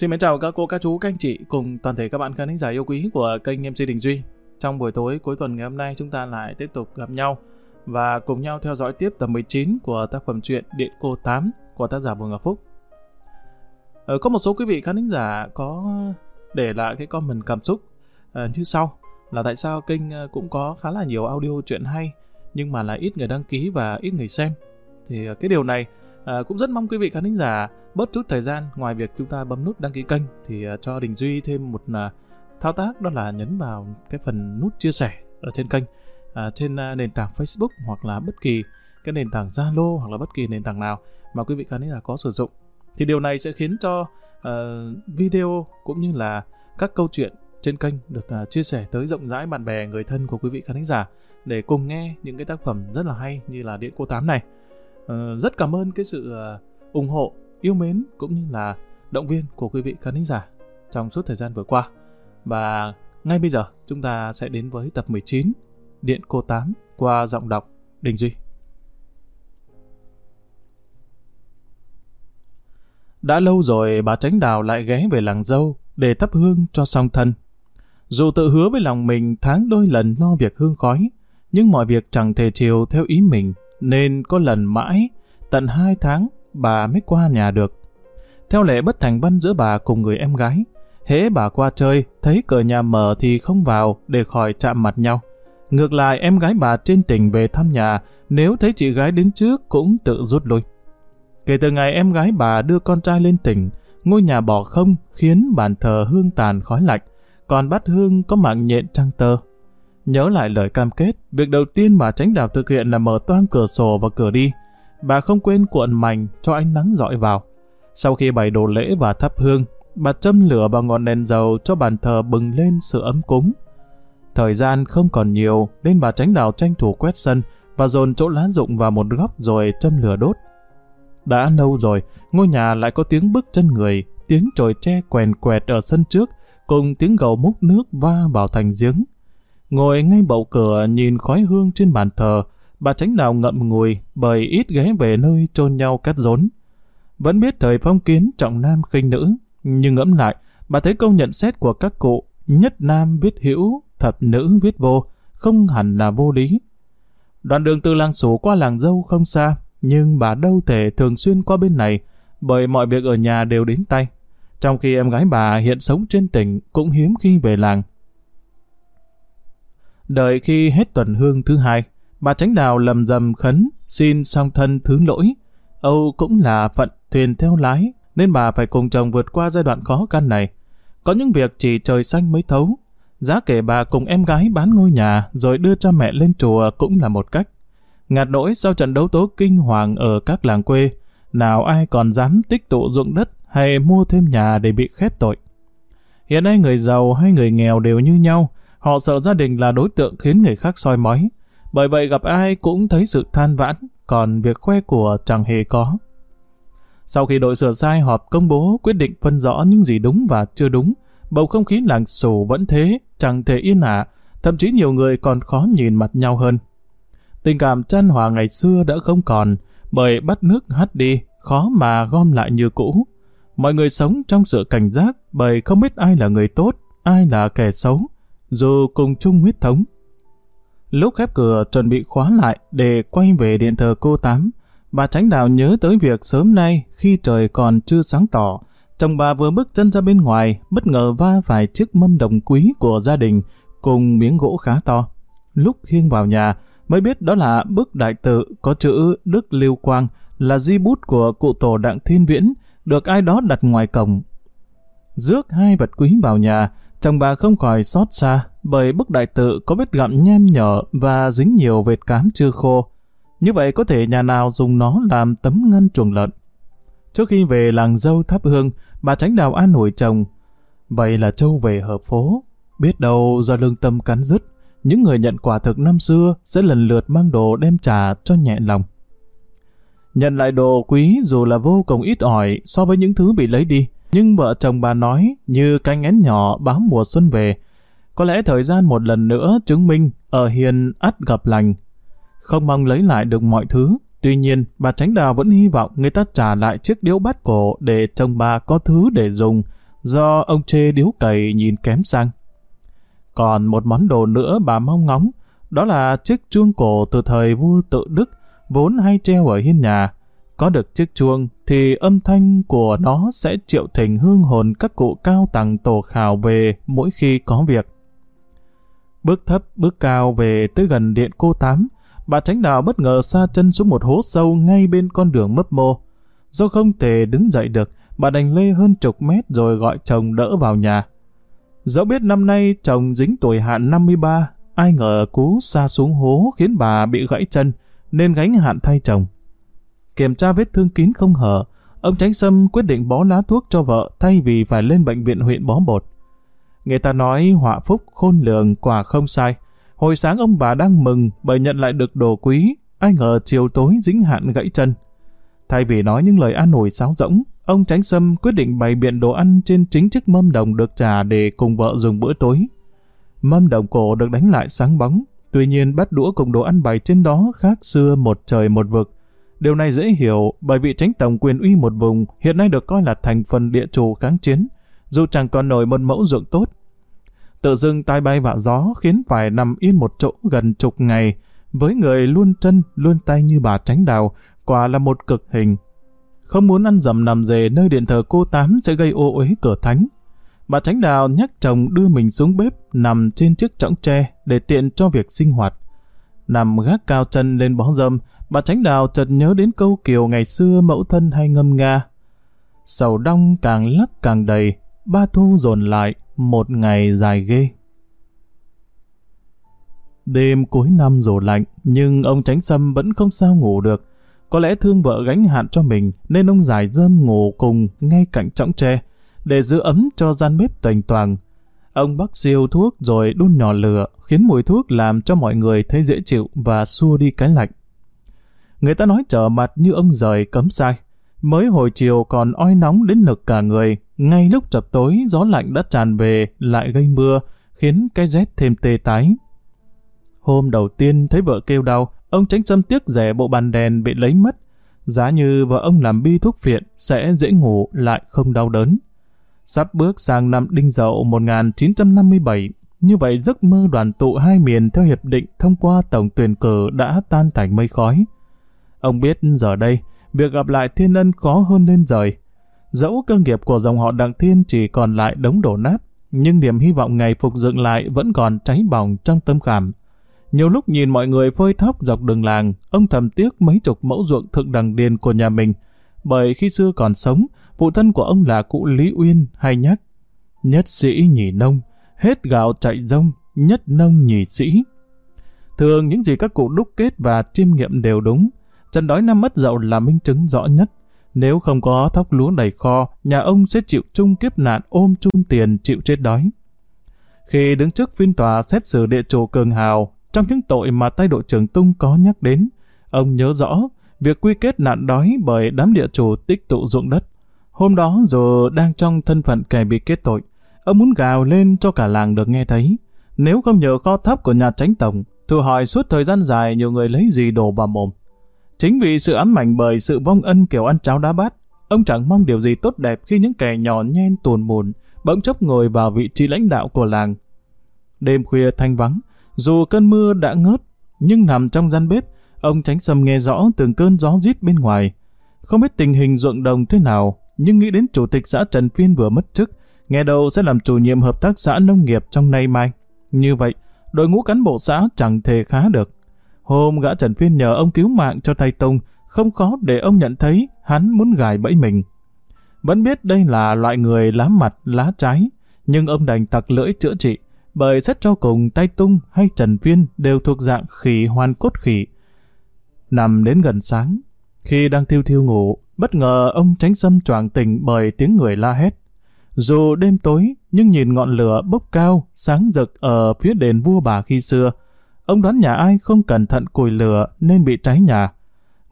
Xin mến chào các cô, các chú, các anh chị cùng toàn thể các bạn khán giả yêu quý của kênh MC Đình Duy. Trong buổi tối cuối tuần ngày hôm nay chúng ta lại tiếp tục gặp nhau và cùng nhau theo dõi tiếp tập 19 của tác phẩm truyện Điện Cô 8 của tác giả Bùi Ngọc Phúc. Ờ, có một số quý vị khán giả có để lại cái comment cảm xúc ờ, như sau là tại sao kênh ờ, cũng có khá là nhiều audio truyện hay nhưng mà là ít người đăng ký và ít người xem. Thì ờ, cái điều này À, cũng rất mong quý vị khán thính giả bớt chút thời gian ngoài việc chúng ta bấm nút đăng ký kênh thì uh, cho Đình Duy thêm một uh, thao tác đó là nhấn vào cái phần nút chia sẻ ở trên kênh uh, trên uh, nền tảng Facebook hoặc là bất kỳ cái nền tảng Zalo hoặc là bất kỳ nền tảng nào mà quý vị khán thính giả có sử dụng thì điều này sẽ khiến cho uh, video cũng như là các câu chuyện trên kênh được uh, chia sẻ tới rộng rãi bạn bè người thân của quý vị khán thính giả để cùng nghe những cái tác phẩm rất là hay như là Điện Cô Tám này. Ờ, rất cảm ơn cái sự uh, ủng hộ, yêu mến cũng như là động viên của quý vị khán giả trong suốt thời gian vừa qua. Và ngay bây giờ chúng ta sẽ đến với tập 19 Điện Cô tám qua giọng đọc Đình Duy. Đã lâu rồi bà Tránh Đào lại ghé về làng dâu để thắp hương cho song thân. Dù tự hứa với lòng mình tháng đôi lần lo việc hương khói, nhưng mọi việc chẳng thể chiều theo ý mình nên có lần mãi, tận hai tháng, bà mới qua nhà được. Theo lệ bất thành văn giữa bà cùng người em gái, hễ bà qua chơi, thấy cửa nhà mở thì không vào để khỏi chạm mặt nhau. Ngược lại em gái bà trên tỉnh về thăm nhà, nếu thấy chị gái đến trước cũng tự rút lui. Kể từ ngày em gái bà đưa con trai lên tỉnh, ngôi nhà bỏ không khiến bàn thờ hương tàn khói lạnh, còn bát hương có mạng nhện trăng tơ. Nhớ lại lời cam kết, việc đầu tiên bà tránh đào thực hiện là mở toang cửa sổ và cửa đi. Bà không quên cuộn mảnh cho ánh nắng dọi vào. Sau khi bày đồ lễ và thắp hương, bà châm lửa vào ngọn đèn dầu cho bàn thờ bừng lên sự ấm cúng. Thời gian không còn nhiều nên bà tránh đào tranh thủ quét sân và dồn chỗ lá rụng vào một góc rồi châm lửa đốt. Đã lâu rồi, ngôi nhà lại có tiếng bước chân người, tiếng trồi tre quèn quẹt ở sân trước, cùng tiếng gầu múc nước va vào thành giếng. Ngồi ngay bậu cửa nhìn khói hương trên bàn thờ, bà tránh nào ngậm ngùi bởi ít ghé về nơi chôn nhau cắt rốn. Vẫn biết thời phong kiến trọng nam khinh nữ, nhưng ngẫm lại, bà thấy câu nhận xét của các cụ nhất nam viết hữu, thập nữ viết vô, không hẳn là vô lý. Đoạn đường từ làng sủ qua làng dâu không xa, nhưng bà đâu thể thường xuyên qua bên này, bởi mọi việc ở nhà đều đến tay. Trong khi em gái bà hiện sống trên tỉnh cũng hiếm khi về làng. Đợi khi hết tuần hương thứ hai, bà tránh đào lầm dầm khấn, xin song thân thứ lỗi. Âu cũng là phận thuyền theo lái, nên bà phải cùng chồng vượt qua giai đoạn khó khăn này. Có những việc chỉ trời xanh mới thấu. Giá kể bà cùng em gái bán ngôi nhà rồi đưa cha mẹ lên chùa cũng là một cách. Ngạt nỗi sau trận đấu tố kinh hoàng ở các làng quê, nào ai còn dám tích tụ dụng đất hay mua thêm nhà để bị khép tội. Hiện nay người giàu hay người nghèo đều như nhau, Họ sợ gia đình là đối tượng khiến người khác soi mói. Bởi vậy gặp ai cũng thấy sự than vãn, còn việc khoe của chẳng hề có. Sau khi đội sửa sai họp công bố quyết định phân rõ những gì đúng và chưa đúng, bầu không khí làng sổ vẫn thế, chẳng thể yên ả, thậm chí nhiều người còn khó nhìn mặt nhau hơn. Tình cảm chăn hòa ngày xưa đã không còn, bởi bắt nước hắt đi, khó mà gom lại như cũ. Mọi người sống trong sự cảnh giác bởi không biết ai là người tốt, ai là kẻ xấu, dù cùng chung huyết thống. Lúc khép cửa chuẩn bị khóa lại để quay về điện thờ cô Tám, bà Tránh Đào nhớ tới việc sớm nay khi trời còn chưa sáng tỏ, chồng bà vừa bước chân ra bên ngoài, bất ngờ va phải chiếc mâm đồng quý của gia đình cùng miếng gỗ khá to. Lúc khiêng vào nhà, mới biết đó là bức đại tự có chữ Đức Lưu Quang là di bút của cụ tổ Đặng Thiên Viễn, được ai đó đặt ngoài cổng. Rước hai vật quý vào nhà, Chồng bà không khỏi xót xa bởi bức đại tự có vết gặm nhem nhở và dính nhiều vệt cám chưa khô. Như vậy có thể nhà nào dùng nó làm tấm ngăn chuồng lợn. Trước khi về làng dâu thắp hương, bà tránh đào an ủi chồng. Vậy là châu về hợp phố. Biết đâu do lương tâm cắn dứt, những người nhận quả thực năm xưa sẽ lần lượt mang đồ đem trả cho nhẹ lòng. Nhận lại đồ quý dù là vô cùng ít ỏi so với những thứ bị lấy đi, nhưng vợ chồng bà nói như cánh én nhỏ báo mùa xuân về. Có lẽ thời gian một lần nữa chứng minh ở hiền ắt gặp lành. Không mong lấy lại được mọi thứ. Tuy nhiên, bà Tránh Đào vẫn hy vọng người ta trả lại chiếc điếu bát cổ để chồng bà có thứ để dùng, do ông chê điếu cày nhìn kém sang. Còn một món đồ nữa bà mong ngóng, đó là chiếc chuông cổ từ thời vua tự Đức, vốn hay treo ở hiên nhà. Có được chiếc chuông thì âm thanh của nó sẽ triệu thỉnh hương hồn các cụ cao tầng tổ khảo về mỗi khi có việc. Bước thấp, bước cao về tới gần điện cô Tám, bà tránh đạo bất ngờ xa chân xuống một hố sâu ngay bên con đường mấp mô. Do không thể đứng dậy được, bà đành lê hơn chục mét rồi gọi chồng đỡ vào nhà. Dẫu biết năm nay chồng dính tuổi hạn 53, ai ngờ cú xa xuống hố khiến bà bị gãy chân, nên gánh hạn thay chồng. Kiểm tra vết thương kín không hở, ông Tránh Sâm quyết định bó lá thuốc cho vợ thay vì phải lên bệnh viện huyện bó bột. Người ta nói họa phúc khôn lường quả không sai. Hồi sáng ông bà đang mừng bởi nhận lại được đồ quý, ai ngờ chiều tối dính hạn gãy chân. Thay vì nói những lời an ủi sáo rỗng, ông Tránh Sâm quyết định bày biện đồ ăn trên chính chiếc mâm đồng được trả để cùng vợ dùng bữa tối. Mâm đồng cổ được đánh lại sáng bóng, tuy nhiên bát đũa cùng đồ ăn bày trên đó khác xưa một trời một vực. Điều này dễ hiểu bởi vì tránh tổng quyền uy một vùng hiện nay được coi là thành phần địa chủ kháng chiến, dù chẳng còn nổi một mẫu ruộng tốt. Tự dưng tai bay vạ gió khiến phải nằm yên một chỗ gần chục ngày, với người luôn chân luôn tay như bà tránh đào, quả là một cực hình. Không muốn ăn dầm nằm dề nơi điện thờ cô Tám sẽ gây ô uế cửa thánh. Bà tránh đào nhắc chồng đưa mình xuống bếp nằm trên chiếc chõng tre để tiện cho việc sinh hoạt. Nằm gác cao chân lên bó dâm, bà tránh đào chợt nhớ đến câu kiều ngày xưa mẫu thân hay ngâm nga. Sầu đong càng lắc càng đầy, ba thu dồn lại, một ngày dài ghê. Đêm cuối năm rổ lạnh, nhưng ông Tránh Sâm vẫn không sao ngủ được. Có lẽ thương vợ gánh hạn cho mình, nên ông giải dơm ngủ cùng ngay cạnh trọng tre, để giữ ấm cho gian bếp toành toàn. Ông bắt siêu thuốc rồi đun nhỏ lửa, khiến mùi thuốc làm cho mọi người thấy dễ chịu và xua đi cái lạnh. Người ta nói trở mặt như ông rời cấm sai. Mới hồi chiều còn oi nóng đến nực cả người, ngay lúc chập tối gió lạnh đã tràn về lại gây mưa, khiến cái rét thêm tê tái. Hôm đầu tiên thấy vợ kêu đau, ông tránh xâm tiếc rẻ bộ bàn đèn bị lấy mất. Giá như vợ ông làm bi thuốc phiện sẽ dễ ngủ lại không đau đớn. Sắp bước sang năm Đinh Dậu 1957, như vậy giấc mơ đoàn tụ hai miền theo hiệp định thông qua tổng tuyển cử đã tan thành mây khói. Ông biết giờ đây, việc gặp lại thiên ân khó hơn lên rời. Dẫu cơ nghiệp của dòng họ Đặng Thiên chỉ còn lại đống đổ nát, nhưng niềm hy vọng ngày phục dựng lại vẫn còn cháy bỏng trong tâm khảm. Nhiều lúc nhìn mọi người phơi thóc dọc đường làng, ông thầm tiếc mấy chục mẫu ruộng thượng đằng điền của nhà mình, bởi khi xưa còn sống, phụ thân của ông là cụ Lý Uyên hay nhắc. Nhất sĩ nhì nông, hết gạo chạy rông, nhất nông nhì sĩ. Thường những gì các cụ đúc kết và chiêm nghiệm đều đúng, trận đói năm mất dậu là minh chứng rõ nhất. Nếu không có thóc lúa đầy kho, nhà ông sẽ chịu chung kiếp nạn ôm chung tiền chịu chết đói. Khi đứng trước phiên tòa xét xử địa chủ cường hào, trong những tội mà tay đội trưởng Tung có nhắc đến, ông nhớ rõ việc quy kết nạn đói bởi đám địa chủ tích tụ ruộng đất. Hôm đó dù đang trong thân phận kẻ bị kết tội, ông muốn gào lên cho cả làng được nghe thấy. Nếu không nhờ kho thấp của nhà tránh tổng, thử hỏi suốt thời gian dài nhiều người lấy gì đổ vào mồm. Chính vì sự ám ảnh bởi sự vong ân kiểu ăn cháo đá bát, ông chẳng mong điều gì tốt đẹp khi những kẻ nhỏ nhen tuồn mùn bỗng chốc ngồi vào vị trí lãnh đạo của làng. Đêm khuya thanh vắng, dù cơn mưa đã ngớt, nhưng nằm trong gian bếp, ông tránh sầm nghe rõ từng cơn gió rít bên ngoài. Không biết tình hình ruộng đồng thế nào, nhưng nghĩ đến chủ tịch xã Trần Phiên vừa mất chức, nghe đầu sẽ làm chủ nhiệm hợp tác xã nông nghiệp trong nay mai. Như vậy, đội ngũ cán bộ xã chẳng thể khá được. Hôm gã Trần Phiên nhờ ông cứu mạng cho tay Tông, không khó để ông nhận thấy hắn muốn gài bẫy mình. Vẫn biết đây là loại người lá mặt, lá trái, nhưng ông đành tặc lưỡi chữa trị, bởi xét cho cùng tay Tung hay Trần Phiên đều thuộc dạng khỉ hoan cốt khỉ. Nằm đến gần sáng, khi đang thiêu thiêu ngủ, bất ngờ ông tránh xâm choàng tỉnh bởi tiếng người la hét. Dù đêm tối, nhưng nhìn ngọn lửa bốc cao, sáng rực ở phía đền vua bà khi xưa, Ông đoán nhà ai không cẩn thận cùi lửa nên bị cháy nhà.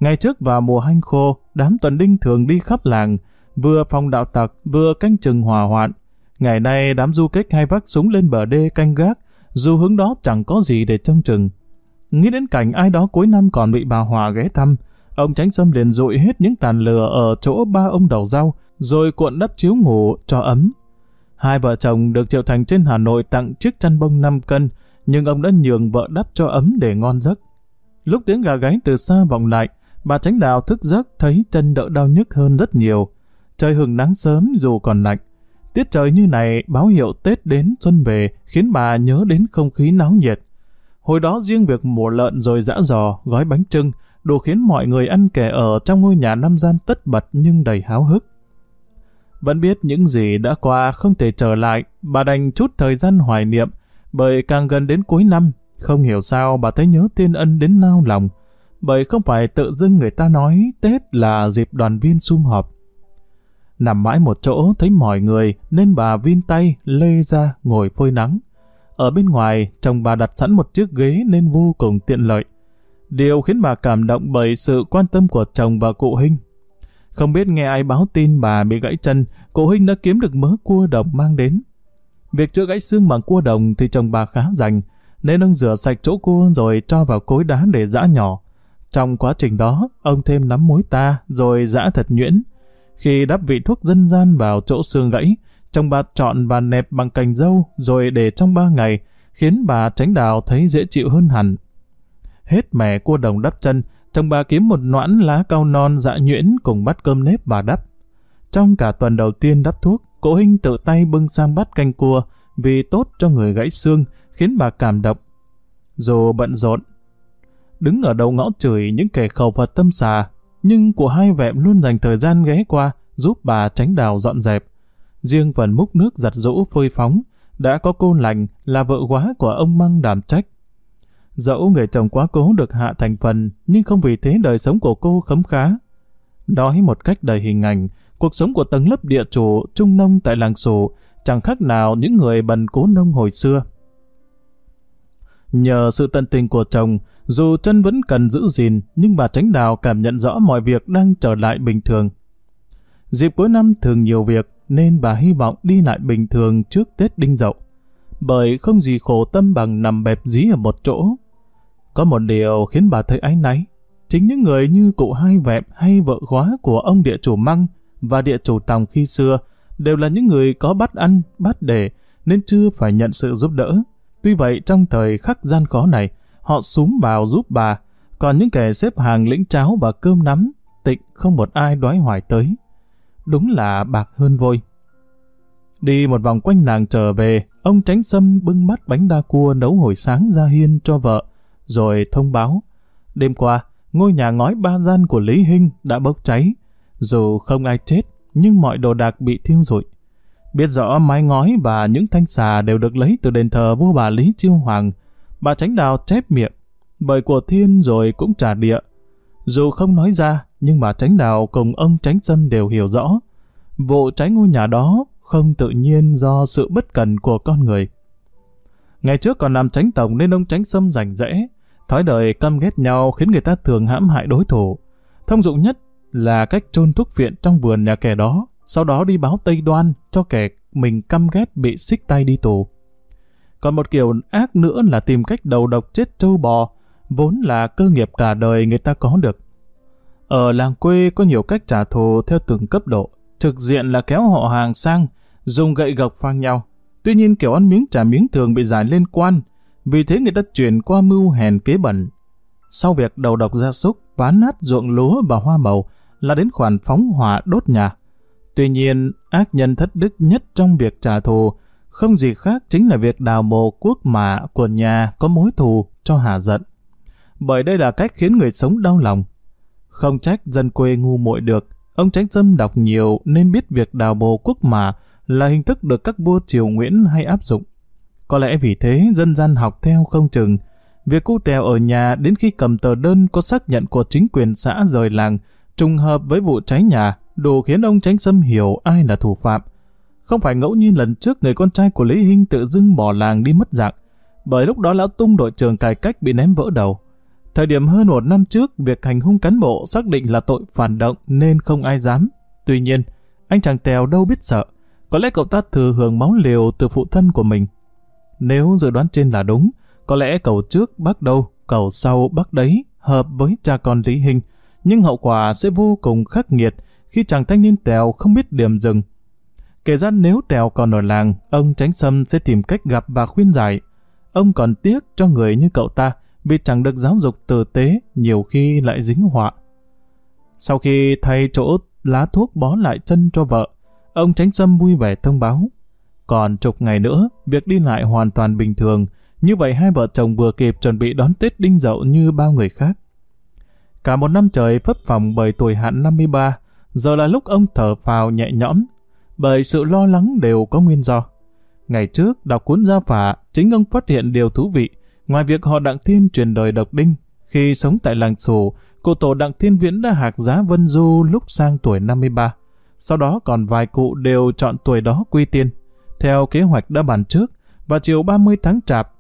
Ngày trước vào mùa hanh khô, đám tuần đinh thường đi khắp làng, vừa phòng đạo tặc, vừa canh chừng hòa hoạn. Ngày nay đám du kích hay vác súng lên bờ đê canh gác, dù hướng đó chẳng có gì để trông chừng. Nghĩ đến cảnh ai đó cuối năm còn bị bà Hòa ghé thăm, ông tránh Sâm liền dội hết những tàn lửa ở chỗ ba ông đầu rau, rồi cuộn đắp chiếu ngủ cho ấm. Hai vợ chồng được Triệu Thành trên Hà Nội tặng chiếc chăn bông 5 cân, nhưng ông đã nhường vợ đắp cho ấm để ngon giấc. Lúc tiếng gà gáy từ xa vọng lại, bà Tránh Đào thức giấc thấy chân đỡ đau nhức hơn rất nhiều. Trời hừng nắng sớm dù còn lạnh. Tiết trời như này báo hiệu Tết đến xuân về khiến bà nhớ đến không khí náo nhiệt. Hồi đó riêng việc mùa lợn rồi dã giò, gói bánh trưng, đủ khiến mọi người ăn kẻ ở trong ngôi nhà năm gian tất bật nhưng đầy háo hức. Vẫn biết những gì đã qua không thể trở lại, bà đành chút thời gian hoài niệm, bởi càng gần đến cuối năm, không hiểu sao bà thấy nhớ tiên ân đến nao lòng, bởi không phải tự dưng người ta nói Tết là dịp đoàn viên sum họp. Nằm mãi một chỗ thấy mỏi người nên bà vin tay lê ra ngồi phơi nắng. Ở bên ngoài, chồng bà đặt sẵn một chiếc ghế nên vô cùng tiện lợi. Điều khiến bà cảm động bởi sự quan tâm của chồng và cụ Hinh. Không biết nghe ai báo tin bà bị gãy chân, cụ Hinh đã kiếm được mớ cua đồng mang đến. Việc chữa gãy xương bằng cua đồng thì chồng bà khá rành, nên ông rửa sạch chỗ cua rồi cho vào cối đá để giã nhỏ. Trong quá trình đó, ông thêm nắm muối ta rồi giã thật nhuyễn. Khi đắp vị thuốc dân gian vào chỗ xương gãy, chồng bà chọn và nẹp bằng cành dâu rồi để trong ba ngày, khiến bà tránh đào thấy dễ chịu hơn hẳn. Hết mẻ cua đồng đắp chân, chồng bà kiếm một noãn lá cao non dạ nhuyễn cùng bát cơm nếp và đắp. Trong cả tuần đầu tiên đắp thuốc, Cổ Hinh tự tay bưng sang bát canh cua vì tốt cho người gãy xương, khiến bà cảm động. Dù bận rộn, đứng ở đầu ngõ chửi những kẻ khẩu Phật tâm xà, nhưng của hai vẹm luôn dành thời gian ghé qua giúp bà tránh đào dọn dẹp. Riêng phần múc nước giặt rũ phơi phóng, đã có cô lành là vợ quá của ông Măng đảm trách. Dẫu người chồng quá cố được hạ thành phần, nhưng không vì thế đời sống của cô khấm khá. Nói một cách đầy hình ảnh, cuộc sống của tầng lớp địa chủ trung nông tại làng sổ chẳng khác nào những người bần cố nông hồi xưa. Nhờ sự tận tình của chồng, dù chân vẫn cần giữ gìn, nhưng bà Tránh Đào cảm nhận rõ mọi việc đang trở lại bình thường. Dịp cuối năm thường nhiều việc, nên bà hy vọng đi lại bình thường trước Tết Đinh Dậu. Bởi không gì khổ tâm bằng nằm bẹp dí ở một chỗ. Có một điều khiến bà thấy áy náy. Chính những người như cụ hai vẹm hay vợ khóa của ông địa chủ Măng và địa chủ Tòng khi xưa đều là những người có bắt ăn, bắt để, nên chưa phải nhận sự giúp đỡ. Tuy vậy trong thời khắc gian khó này, họ súng vào giúp bà, còn những kẻ xếp hàng lĩnh cháo và cơm nắm, tịnh không một ai đoái hoài tới. Đúng là bạc hơn vôi. Đi một vòng quanh làng trở về, ông tránh sâm bưng bát bánh đa cua nấu hồi sáng ra hiên cho vợ, rồi thông báo. Đêm qua, ngôi nhà ngói ba gian của Lý Hinh đã bốc cháy. Dù không ai chết, nhưng mọi đồ đạc bị thiêu rụi. Biết rõ mái ngói và những thanh xà đều được lấy từ đền thờ vua bà Lý Chiêu Hoàng. Bà Tránh Đào chép miệng, bởi của thiên rồi cũng trả địa. Dù không nói ra, nhưng bà Tránh Đào cùng ông Tránh Sâm đều hiểu rõ. Vụ cháy ngôi nhà đó không tự nhiên do sự bất cần của con người. Ngày trước còn làm tránh tổng nên ông tránh sâm rảnh rẽ, thói đời căm ghét nhau khiến người ta thường hãm hại đối thủ. Thông dụng nhất là cách chôn thuốc viện trong vườn nhà kẻ đó, sau đó đi báo Tây Đoan cho kẻ mình căm ghét bị xích tay đi tù. Còn một kiểu ác nữa là tìm cách đầu độc chết trâu bò, vốn là cơ nghiệp cả đời người ta có được. Ở làng quê có nhiều cách trả thù theo từng cấp độ, thực diện là kéo họ hàng sang, dùng gậy gộc phang nhau. Tuy nhiên kiểu ăn miếng trả miếng thường bị giải lên quan, vì thế người ta chuyển qua mưu hèn kế bẩn. Sau việc đầu độc gia súc, phá nát ruộng lúa và hoa màu là đến khoản phóng hỏa đốt nhà. Tuy nhiên, ác nhân thất đức nhất trong việc trả thù không gì khác chính là việc đào mồ quốc mạ của nhà có mối thù cho hà giận. Bởi đây là cách khiến người sống đau lòng. Không trách dân quê ngu muội được, ông tránh dâm đọc nhiều nên biết việc đào mồ quốc mạ là hình thức được các vua triều Nguyễn hay áp dụng. Có lẽ vì thế dân gian học theo không chừng. Việc cu tèo ở nhà đến khi cầm tờ đơn có xác nhận của chính quyền xã rời làng trùng hợp với vụ cháy nhà đủ khiến ông tránh xâm hiểu ai là thủ phạm. Không phải ngẫu nhiên lần trước người con trai của Lý Hinh tự dưng bỏ làng đi mất dạng, bởi lúc đó lão tung đội trưởng cải cách bị ném vỡ đầu. Thời điểm hơn một năm trước, việc hành hung cán bộ xác định là tội phản động nên không ai dám. Tuy nhiên, anh chàng Tèo đâu biết sợ. Có lẽ cậu ta thừa hưởng máu liều từ phụ thân của mình. Nếu dự đoán trên là đúng, có lẽ cầu trước bác đâu, cầu sau bác đấy, hợp với cha con Lý Hình. Nhưng hậu quả sẽ vô cùng khắc nghiệt khi chàng thanh niên Tèo không biết điểm dừng. Kể ra nếu Tèo còn ở làng, ông Tránh Sâm sẽ tìm cách gặp và khuyên giải. Ông còn tiếc cho người như cậu ta vì chẳng được giáo dục tử tế, nhiều khi lại dính họa. Sau khi thay chỗ lá thuốc bó lại chân cho vợ, ông Tránh Sâm vui vẻ thông báo. Còn chục ngày nữa, việc đi lại hoàn toàn bình thường, như vậy hai vợ chồng vừa kịp chuẩn bị đón Tết Đinh Dậu như bao người khác. Cả một năm trời phấp phòng bởi tuổi hạn 53, giờ là lúc ông thở phào nhẹ nhõm, bởi sự lo lắng đều có nguyên do. Ngày trước, đọc cuốn gia phả, chính ông phát hiện điều thú vị, ngoài việc họ Đặng Thiên truyền đời độc đinh, khi sống tại làng Sù, cụ tổ Đặng Thiên Viễn đã hạc giá Vân Du lúc sang tuổi 53. Sau đó còn vài cụ đều chọn tuổi đó quy tiên, theo kế hoạch đã bàn trước, và chiều 30 tháng Chạp.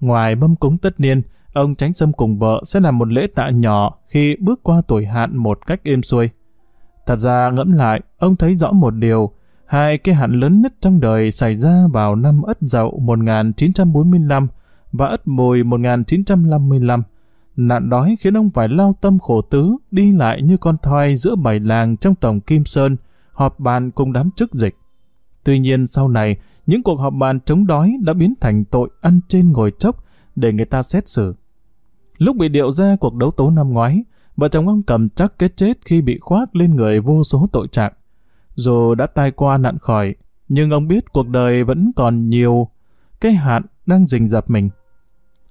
Ngoài mâm cúng tất niên, ông Tránh Sâm cùng vợ sẽ làm một lễ tạ nhỏ khi bước qua tuổi hạn một cách êm xuôi. Thật ra ngẫm lại, ông thấy rõ một điều, hai cái hạn lớn nhất trong đời xảy ra vào năm Ất Dậu 1945 và Ất Mùi 1955. Nạn đói khiến ông phải lao tâm khổ tứ, đi lại như con thoi giữa bảy làng trong tổng Kim Sơn, họp bàn cùng đám chức dịch. Tuy nhiên sau này, những cuộc họp bàn chống đói đã biến thành tội ăn trên ngồi chốc để người ta xét xử. Lúc bị điệu ra cuộc đấu tố năm ngoái, vợ chồng ông cầm chắc kết chết khi bị khoác lên người vô số tội trạng. Dù đã tai qua nạn khỏi, nhưng ông biết cuộc đời vẫn còn nhiều cái hạn đang rình rập mình.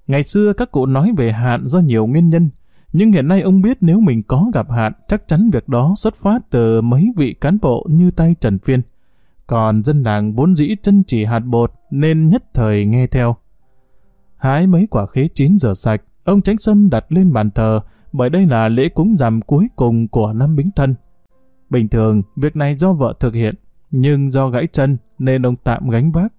Ngày xưa các cụ nói về hạn do nhiều nguyên nhân, nhưng hiện nay ông biết nếu mình có gặp hạn, chắc chắn việc đó xuất phát từ mấy vị cán bộ như tay Trần Phiên. Còn dân làng vốn dĩ chân chỉ hạt bột nên nhất thời nghe theo. Hái mấy quả khế chín rửa sạch, ông Tránh Sâm đặt lên bàn thờ bởi đây là lễ cúng rằm cuối cùng của năm Bính Thân. Bình thường, việc này do vợ thực hiện, nhưng do gãy chân nên ông tạm gánh vác.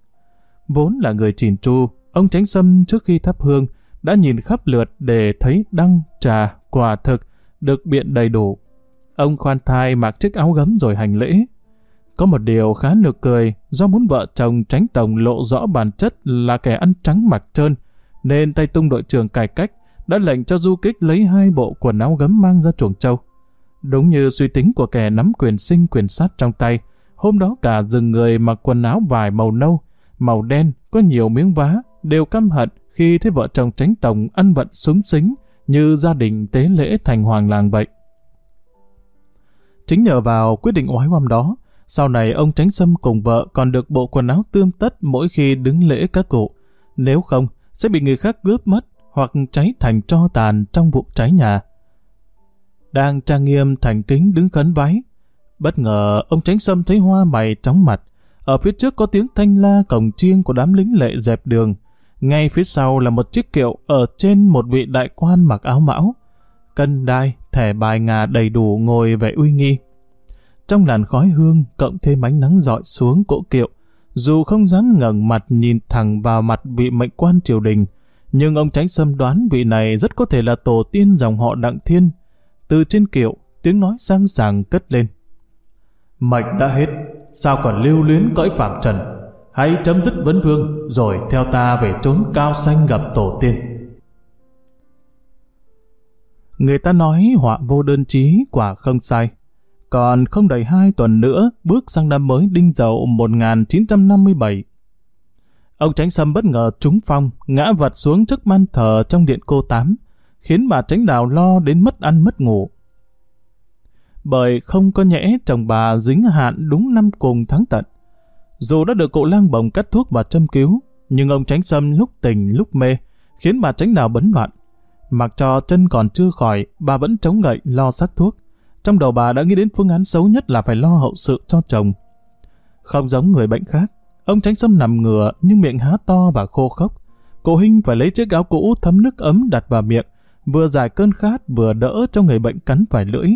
Vốn là người chỉn chu, ông Tránh Sâm trước khi thắp hương đã nhìn khắp lượt để thấy đăng, trà, quả thực được biện đầy đủ. Ông khoan thai mặc chiếc áo gấm rồi hành lễ. Có một điều khá nực cười, do muốn vợ chồng tránh tổng lộ rõ bản chất là kẻ ăn trắng mặc trơn, nên tay tung đội trưởng cải cách đã lệnh cho du kích lấy hai bộ quần áo gấm mang ra chuồng châu. Đúng như suy tính của kẻ nắm quyền sinh quyền sát trong tay, hôm đó cả rừng người mặc quần áo vải màu nâu, màu đen, có nhiều miếng vá, đều căm hận khi thấy vợ chồng tránh tổng ăn vận súng xính như gia đình tế lễ thành hoàng làng vậy. Chính nhờ vào quyết định oái oăm đó, sau này ông Tránh Sâm cùng vợ còn được bộ quần áo tươm tất mỗi khi đứng lễ các cụ. Nếu không, sẽ bị người khác cướp mất hoặc cháy thành tro tàn trong vụ cháy nhà. Đang trang nghiêm thành kính đứng khấn vái. Bất ngờ ông Tránh Sâm thấy hoa mày chóng mặt. Ở phía trước có tiếng thanh la cổng chiêng của đám lính lệ dẹp đường. Ngay phía sau là một chiếc kiệu ở trên một vị đại quan mặc áo mão. Cân đai, thẻ bài ngà đầy đủ ngồi vẻ uy nghi. Trong làn khói hương cộng thêm ánh nắng dọi xuống cỗ kiệu, dù không dám ngẩng mặt nhìn thẳng vào mặt vị mệnh quan triều đình, nhưng ông tránh xâm đoán vị này rất có thể là tổ tiên dòng họ Đặng Thiên. Từ trên kiệu, tiếng nói sang sàng cất lên. Mệnh đã hết, sao còn lưu luyến cõi phạm trần? Hãy chấm dứt vấn vương, rồi theo ta về trốn cao xanh gặp tổ tiên. Người ta nói họa vô đơn chí quả không sai. Còn không đầy hai tuần nữa, bước sang năm mới đinh dậu 1957. Ông Tránh Sâm bất ngờ trúng phong, ngã vật xuống trước ban thờ trong điện cô Tám, khiến bà Tránh Đào lo đến mất ăn mất ngủ. Bởi không có nhẽ chồng bà dính hạn đúng năm cùng tháng tận. Dù đã được cụ lang bồng cắt thuốc và châm cứu, nhưng ông Tránh Sâm lúc tỉnh lúc mê, khiến bà Tránh Đào bấn loạn. Mặc cho chân còn chưa khỏi, bà vẫn chống gậy lo sắc thuốc. Trong đầu bà đã nghĩ đến phương án xấu nhất là phải lo hậu sự cho chồng. Không giống người bệnh khác, ông tránh sâm nằm ngửa nhưng miệng há to và khô khốc. Cô Hinh phải lấy chiếc áo cũ thấm nước ấm đặt vào miệng, vừa giải cơn khát vừa đỡ cho người bệnh cắn phải lưỡi.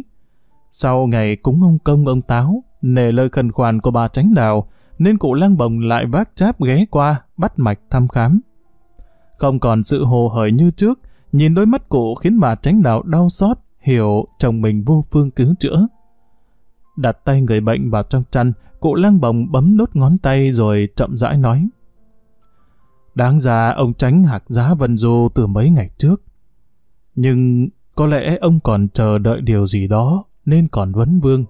Sau ngày cúng ông công ông táo, nề lời khẩn khoản của bà tránh đào, nên cụ lang bồng lại vác cháp ghé qua, bắt mạch thăm khám. Không còn sự hồ hởi như trước, nhìn đôi mắt cụ khiến bà tránh đào đau xót hiểu chồng mình vô phương cứu chữa. Đặt tay người bệnh vào trong chăn, cụ lang bồng bấm đốt ngón tay rồi chậm rãi nói. Đáng ra ông tránh hạc giá Vân Du từ mấy ngày trước. Nhưng có lẽ ông còn chờ đợi điều gì đó nên còn vấn vương.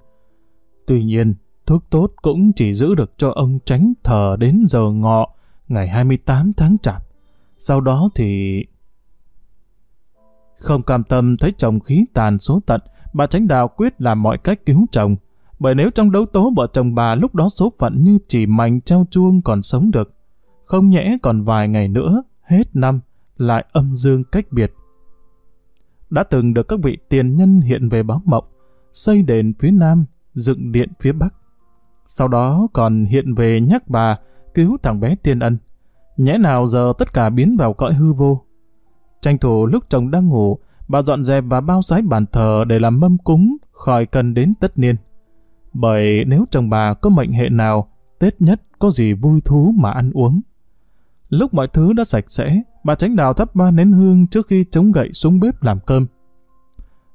Tuy nhiên, thuốc tốt cũng chỉ giữ được cho ông tránh thờ đến giờ ngọ, ngày 28 tháng chạp. Sau đó thì... Không cam tâm thấy chồng khí tàn số tận, bà tránh đào quyết làm mọi cách cứu chồng. Bởi nếu trong đấu tố vợ chồng bà lúc đó số phận như chỉ mảnh treo chuông còn sống được, không nhẽ còn vài ngày nữa, hết năm, lại âm dương cách biệt. Đã từng được các vị tiền nhân hiện về báo mộng, xây đền phía nam, dựng điện phía bắc. Sau đó còn hiện về nhắc bà cứu thằng bé tiên ân. Nhẽ nào giờ tất cả biến vào cõi hư vô. Tranh thủ lúc chồng đang ngủ, bà dọn dẹp và bao sái bàn thờ để làm mâm cúng, khỏi cần đến tất niên. Bởi nếu chồng bà có mệnh hệ nào, Tết nhất có gì vui thú mà ăn uống. Lúc mọi thứ đã sạch sẽ, bà tránh đào thắp ba nén hương trước khi chống gậy xuống bếp làm cơm.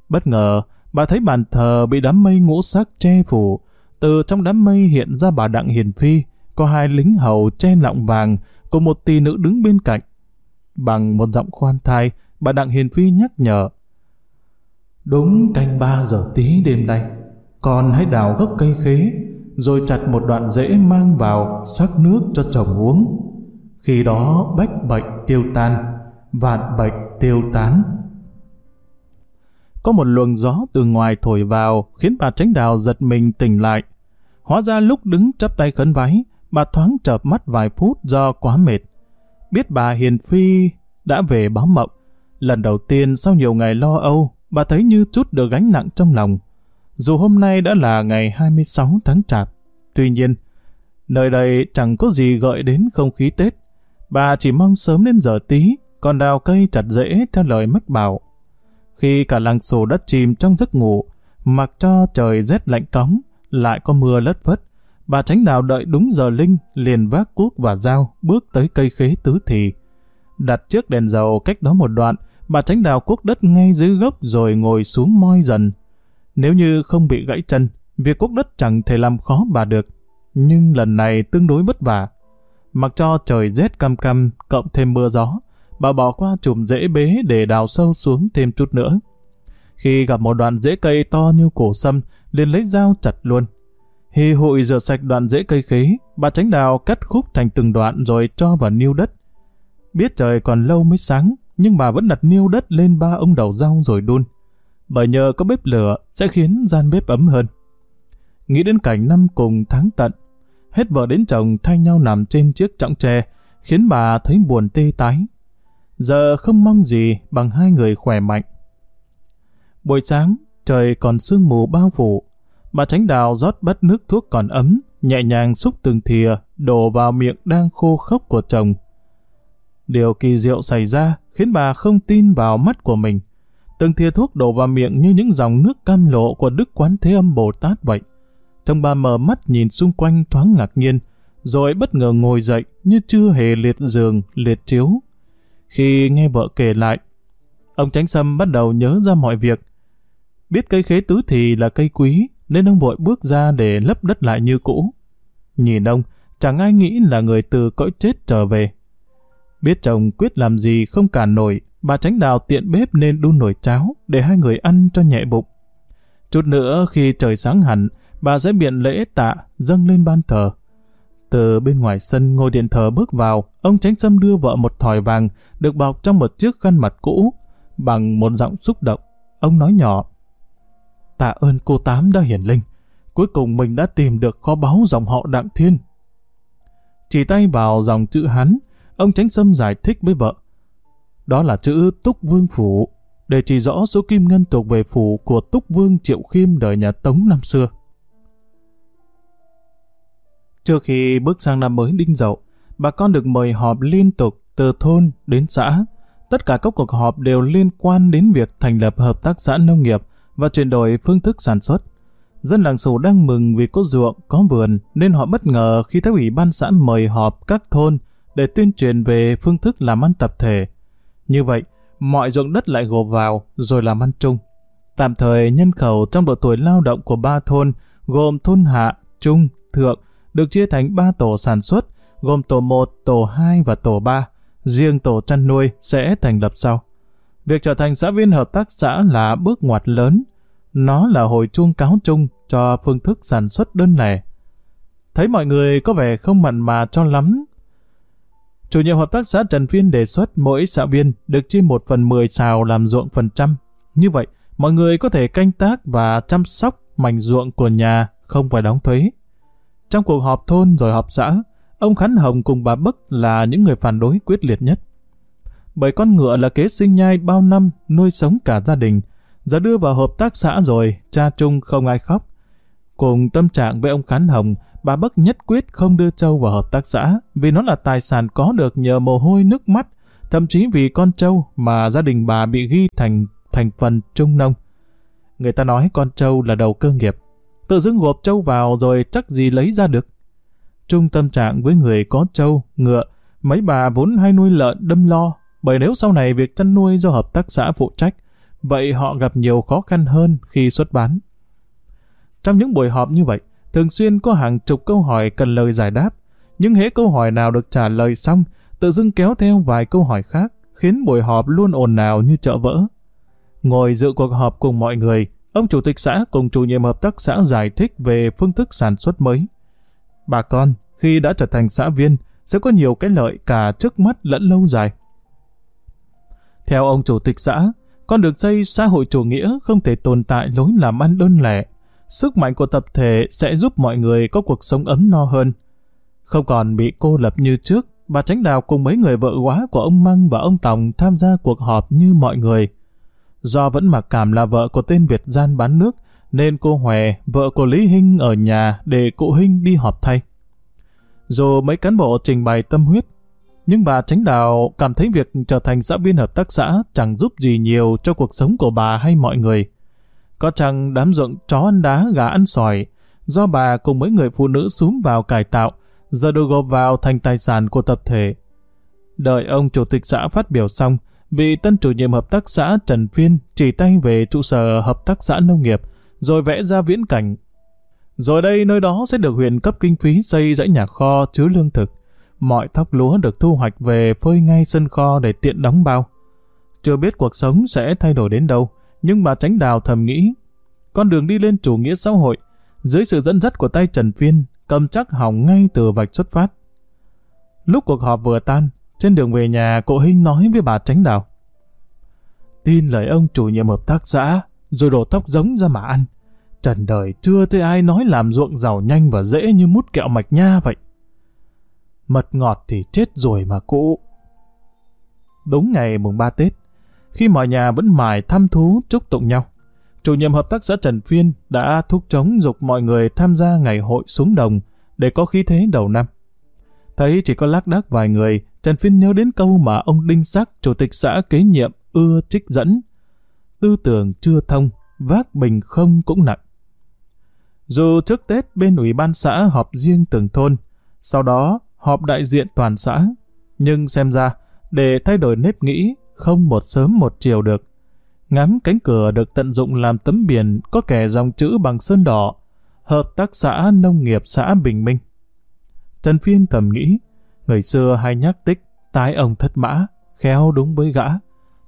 Bất ngờ, bà thấy bàn thờ bị đám mây ngũ sắc che phủ. Từ trong đám mây hiện ra bà Đặng Hiền Phi, có hai lính hầu che lọng vàng, cùng một tỷ nữ đứng bên cạnh. Bằng một giọng khoan thai, bà Đặng Hiền Phi nhắc nhở. Đúng canh ba giờ tí đêm nay, con hãy đào gốc cây khế, rồi chặt một đoạn rễ mang vào sắc nước cho chồng uống. Khi đó bách bệnh tiêu tan, vạn bệnh tiêu tán. Có một luồng gió từ ngoài thổi vào khiến bà tránh đào giật mình tỉnh lại. Hóa ra lúc đứng chắp tay khấn vái, bà thoáng chợp mắt vài phút do quá mệt. Biết bà Hiền Phi đã về báo mộng. Lần đầu tiên sau nhiều ngày lo âu, bà thấy như chút được gánh nặng trong lòng. Dù hôm nay đã là ngày 26 tháng Chạp, tuy nhiên, nơi đây chẳng có gì gợi đến không khí Tết. Bà chỉ mong sớm đến giờ tí, còn đào cây chặt rễ theo lời mách bảo. Khi cả làng sổ đất chìm trong giấc ngủ, mặc cho trời rét lạnh cóng, lại có mưa lất vất, bà tránh đào đợi đúng giờ linh, liền vác cuốc và dao, bước tới cây khế tứ thì. Đặt trước đèn dầu cách đó một đoạn, bà tránh đào cuốc đất ngay dưới gốc rồi ngồi xuống moi dần. Nếu như không bị gãy chân, việc cuốc đất chẳng thể làm khó bà được. Nhưng lần này tương đối vất vả. Mặc cho trời rét căm căm, cộng thêm mưa gió, bà bỏ qua chùm rễ bế để đào sâu xuống thêm chút nữa. Khi gặp một đoạn rễ cây to như cổ sâm, liền lấy dao chặt luôn. Hì hụi rửa sạch đoạn rễ cây khế, bà tránh đào cắt khúc thành từng đoạn rồi cho vào niêu đất. Biết trời còn lâu mới sáng, nhưng bà vẫn đặt niêu đất lên ba ông đầu rau rồi đun. Bởi nhờ có bếp lửa sẽ khiến gian bếp ấm hơn. Nghĩ đến cảnh năm cùng tháng tận, hết vợ đến chồng thay nhau nằm trên chiếc trọng tre, khiến bà thấy buồn tê tái. Giờ không mong gì bằng hai người khỏe mạnh. Buổi sáng, trời còn sương mù bao phủ. Bà tránh đào rót bát nước thuốc còn ấm, nhẹ nhàng xúc từng thìa, đổ vào miệng đang khô khốc của chồng. Điều kỳ diệu xảy ra khiến bà không tin vào mắt của mình. Từng thìa thuốc đổ vào miệng như những dòng nước cam lộ của Đức Quán Thế Âm Bồ Tát vậy. Trong bà mở mắt nhìn xung quanh thoáng ngạc nhiên, rồi bất ngờ ngồi dậy như chưa hề liệt giường, liệt chiếu. Khi nghe vợ kể lại, ông Tránh Sâm bắt đầu nhớ ra mọi việc. Biết cây khế tứ thì là cây quý, nên ông vội bước ra để lấp đất lại như cũ. Nhìn ông, chẳng ai nghĩ là người từ cõi chết trở về. Biết chồng quyết làm gì không cản nổi, bà tránh đào tiện bếp nên đun nồi cháo để hai người ăn cho nhẹ bụng. Chút nữa khi trời sáng hẳn, bà sẽ biện lễ tạ dâng lên ban thờ. Từ bên ngoài sân ngôi điện thờ bước vào, ông Tránh Sâm đưa vợ một thỏi vàng được bọc trong một chiếc khăn mặt cũ. Bằng một giọng xúc động, ông nói nhỏ. Tạ ơn cô Tám đã hiển linh. Cuối cùng mình đã tìm được kho báu dòng họ Đặng Thiên. Chỉ tay vào dòng chữ hắn, ông Tránh Sâm giải thích với vợ. Đó là chữ Túc Vương Phủ, để chỉ rõ số kim ngân thuộc về phủ của Túc Vương Triệu Khiêm đời nhà Tống năm xưa. Trước khi bước sang năm mới đinh dậu, bà con được mời họp liên tục từ thôn đến xã. Tất cả các cuộc họp đều liên quan đến việc thành lập hợp tác xã nông nghiệp và chuyển đổi phương thức sản xuất. Dân làng sù đang mừng vì có ruộng, có vườn, nên họ bất ngờ khi thấy ủy ban xã mời họp các thôn để tuyên truyền về phương thức làm ăn tập thể. Như vậy, mọi ruộng đất lại gộp vào rồi làm ăn chung. Tạm thời nhân khẩu trong độ tuổi lao động của ba thôn gồm thôn Hạ, Trung, Thượng được chia thành ba tổ sản xuất, gồm tổ 1, tổ 2 và tổ 3. Riêng tổ chăn nuôi sẽ thành lập sau. Việc trở thành xã viên hợp tác xã là bước ngoặt lớn. Nó là hồi chuông cáo chung cho phương thức sản xuất đơn lẻ. Thấy mọi người có vẻ không mặn mà cho lắm. Chủ nhiệm hợp tác xã Trần Phiên đề xuất mỗi xã viên được chia một phần 10 xào làm ruộng phần trăm. Như vậy, mọi người có thể canh tác và chăm sóc mảnh ruộng của nhà không phải đóng thuế. Trong cuộc họp thôn rồi họp xã, ông Khánh Hồng cùng bà Bức là những người phản đối quyết liệt nhất. Bởi con ngựa là kế sinh nhai bao năm nuôi sống cả gia đình, giờ đưa vào hợp tác xã rồi, cha chung không ai khóc. Cùng tâm trạng với ông Khánh Hồng, bà Bắc nhất quyết không đưa trâu vào hợp tác xã vì nó là tài sản có được nhờ mồ hôi nước mắt, thậm chí vì con trâu mà gia đình bà bị ghi thành thành phần trung nông. Người ta nói con trâu là đầu cơ nghiệp, tự dưng gộp trâu vào rồi chắc gì lấy ra được. Trung tâm trạng với người có trâu, ngựa, mấy bà vốn hay nuôi lợn đâm lo, bởi nếu sau này việc chăn nuôi do hợp tác xã phụ trách, vậy họ gặp nhiều khó khăn hơn khi xuất bán. Trong những buổi họp như vậy, thường xuyên có hàng chục câu hỏi cần lời giải đáp, nhưng hễ câu hỏi nào được trả lời xong, tự dưng kéo theo vài câu hỏi khác, khiến buổi họp luôn ồn ào như chợ vỡ. Ngồi dự cuộc họp cùng mọi người, ông chủ tịch xã cùng chủ nhiệm hợp tác xã giải thích về phương thức sản xuất mới. Bà con, khi đã trở thành xã viên, sẽ có nhiều cái lợi cả trước mắt lẫn lâu dài. Theo ông chủ tịch xã, con đường xây xã hội chủ nghĩa không thể tồn tại lối làm ăn đơn lẻ. Sức mạnh của tập thể sẽ giúp mọi người có cuộc sống ấm no hơn. Không còn bị cô lập như trước, bà Tránh Đào cùng mấy người vợ quá của ông Măng và ông Tòng tham gia cuộc họp như mọi người. Do vẫn mặc cảm là vợ của tên Việt gian bán nước, nên cô Hòe, vợ của Lý Hinh ở nhà để cụ Hinh đi họp thay. Dù mấy cán bộ trình bày tâm huyết, nhưng bà Tránh Đào cảm thấy việc trở thành xã viên hợp tác xã chẳng giúp gì nhiều cho cuộc sống của bà hay mọi người. Có chăng đám ruộng chó ăn đá gà ăn sỏi, do bà cùng mấy người phụ nữ xuống vào cải tạo, giờ được gộp vào thành tài sản của tập thể. Đợi ông chủ tịch xã phát biểu xong, vị tân chủ nhiệm hợp tác xã Trần Phiên chỉ tay về trụ sở hợp tác xã nông nghiệp, rồi vẽ ra viễn cảnh. Rồi đây nơi đó sẽ được huyện cấp kinh phí xây dãy nhà kho chứa lương thực. Mọi thóc lúa được thu hoạch về phơi ngay sân kho để tiện đóng bao. Chưa biết cuộc sống sẽ thay đổi đến đâu, nhưng bà Tránh Đào thầm nghĩ, con đường đi lên chủ nghĩa xã hội, dưới sự dẫn dắt của tay Trần Phiên, cầm chắc hỏng ngay từ vạch xuất phát. Lúc cuộc họp vừa tan, trên đường về nhà, cô Hinh nói với bà Tránh Đào. Tin lời ông chủ nhiệm hợp tác xã, rồi đổ tóc giống ra mà ăn. Trần đời chưa thấy ai nói làm ruộng giàu nhanh và dễ như mút kẹo mạch nha vậy. Mật ngọt thì chết rồi mà cụ. Đúng ngày mùng 3 Tết, khi mọi nhà vẫn mải thăm thú chúc tụng nhau, chủ nhiệm hợp tác xã Trần Phiên đã thúc chống dục mọi người tham gia ngày hội xuống đồng để có khí thế đầu năm. Thấy chỉ có lác đác vài người, Trần Phiên nhớ đến câu mà ông Đinh Sắc, chủ tịch xã kế nhiệm, ưa trích dẫn. Tư tưởng chưa thông, vác bình không cũng nặng. Dù trước Tết bên ủy ban xã họp riêng từng thôn, sau đó họp đại diện toàn xã, nhưng xem ra để thay đổi nếp nghĩ không một sớm một chiều được. Ngắm cánh cửa được tận dụng làm tấm biển có kẻ dòng chữ bằng sơn đỏ, hợp tác xã nông nghiệp xã Bình Minh. Trần Phiên thầm nghĩ, người xưa hay nhắc tích, tái ông thất mã, khéo đúng với gã.